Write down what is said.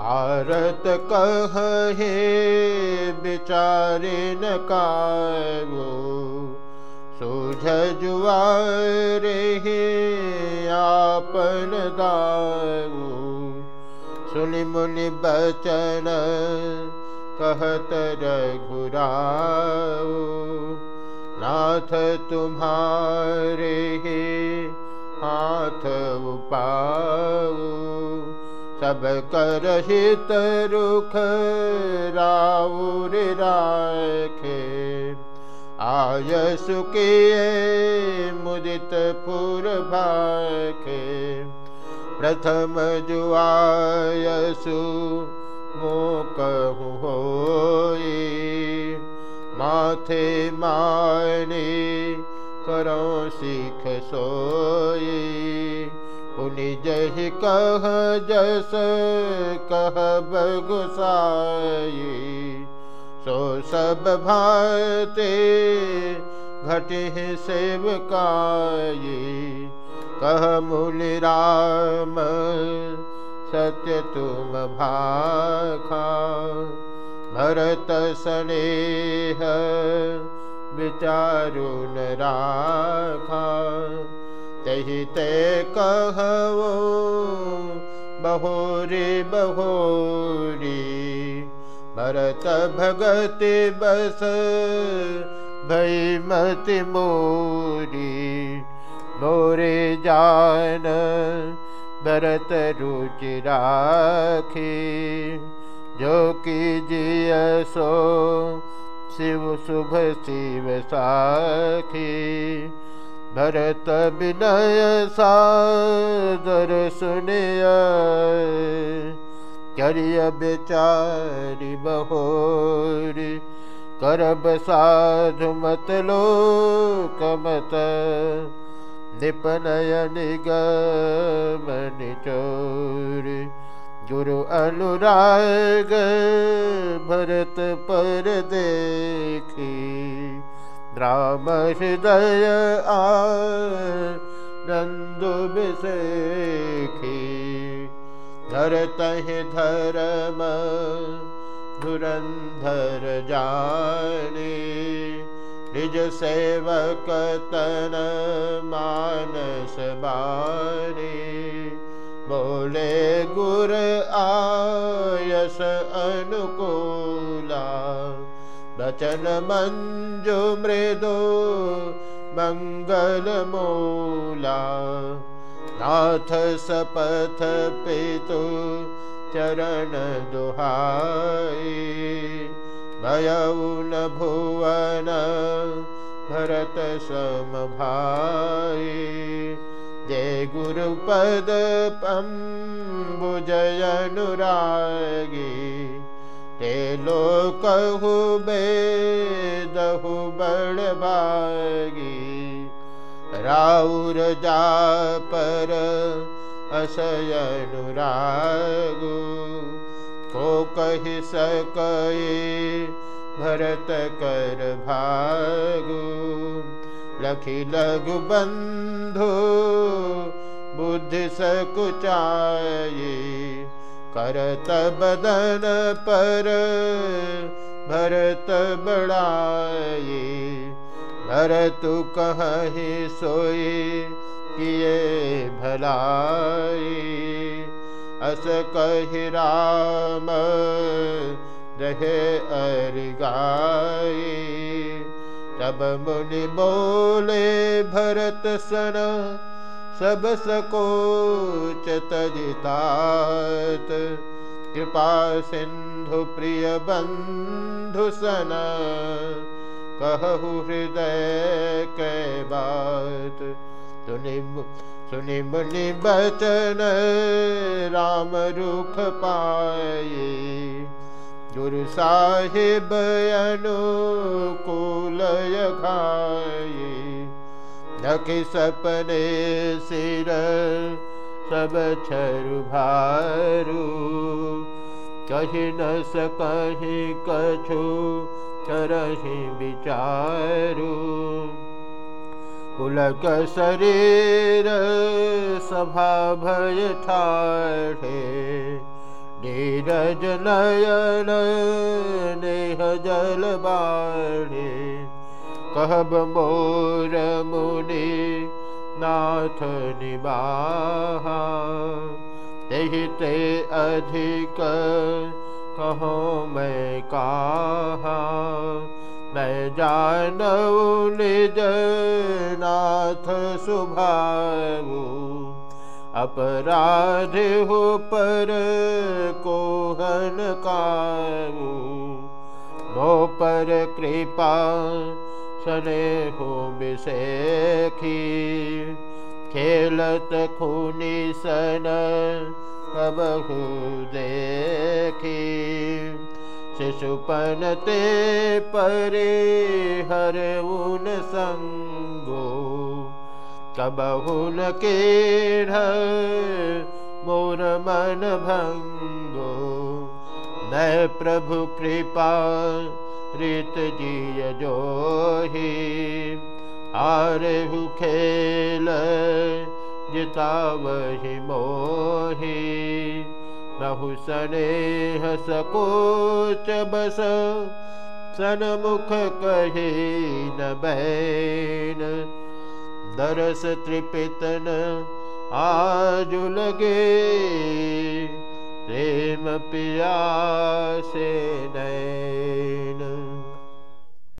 आरत कहे विचारे न कागो सूझ जुआरे आपन दागो। सुनि मुनि बचन कहत रघुराओ नाथ तुम्हारे हाथ उपाओ सब कर हित रुख राउर राखे। आय सुकिए मुदित पुर भाखे। प्रथम जुआयसु मोकहु होई। माथे माने करो सीख सोई। जहि कह, जस कह बगुसाई सो सब भाते घटे सेवकाई। कह मुनि राम, सत्य तुम भाखा। भरत स्नेह विचारुन राखा। तही ते कहो बहोरी बहोरी। भरत भगति बस भई मति मोरी। मोरे जान भरत रुचि राखी। जो की जियसो शिव शुभ शिव साखी भरत विनय सादर सुनिय करिय बेचारी बहोरी करब साधु मत लोकमत निपनय निगमन चोरी गुरु भरत पर देखी राम हृदय आनन्दु विषेखी धरतहि धर्म धुरन्धर जाने। निज सेवक तन मानस बाने। बोले गुर वचन मञ्जु मृदो मङ्गलमूला। नाथ सपथ पितु चरण दुहाई भयउ न भुवन भरत समभाई। जय गुरुपद पम्बुजयनुरागी ते लोकहु बेदहु बड़बागी राउर जा पर असयनुरागु को कहि सकई भरत कर भागु। लखि लघु बंधु बुद्धि सकुचाई करत बदन पर, भरत बड़ाई भरत कहीं सोई किए भलाई अस कहि राम, रहे गाई तब मुनि बोले, भरत सन सब सकोच तजितात कृपा सिंधु प्रिय बंधु सन कहु हृदय के बात। सुनि सुनि मुनि बचन गुरु साहिब अनुकूल खाए नखि सपने सिर सब छरु भारू कही न सकही कछु करही विचारू। पुलक शरीर सभा भय ठाठे नीरज नयन नेह जल बाणे कहब मोर मुनि नाथ निबाहा। तेहि ते अधिक कहो मैं कहा। मैं जानऊ निज नाथ सुभाऊ अपराध हो पर कोहन काऊ मो पर कृपा सने हो बिसेखी। खेलत खूनी सन कबहू देखी। शिशुपन ते परे हर उन संगो कबहुन के मोर मन भंगो। मैं प्रभु कृपा रीत जिय जो ही आरहु खेल जिता वही मोही। बहु सनेह सकोच बस, सनमुख कहे न बैन। दरस त्रिपितन आज लगे प्रेम पिया से नैन